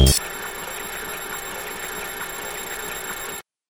Bye.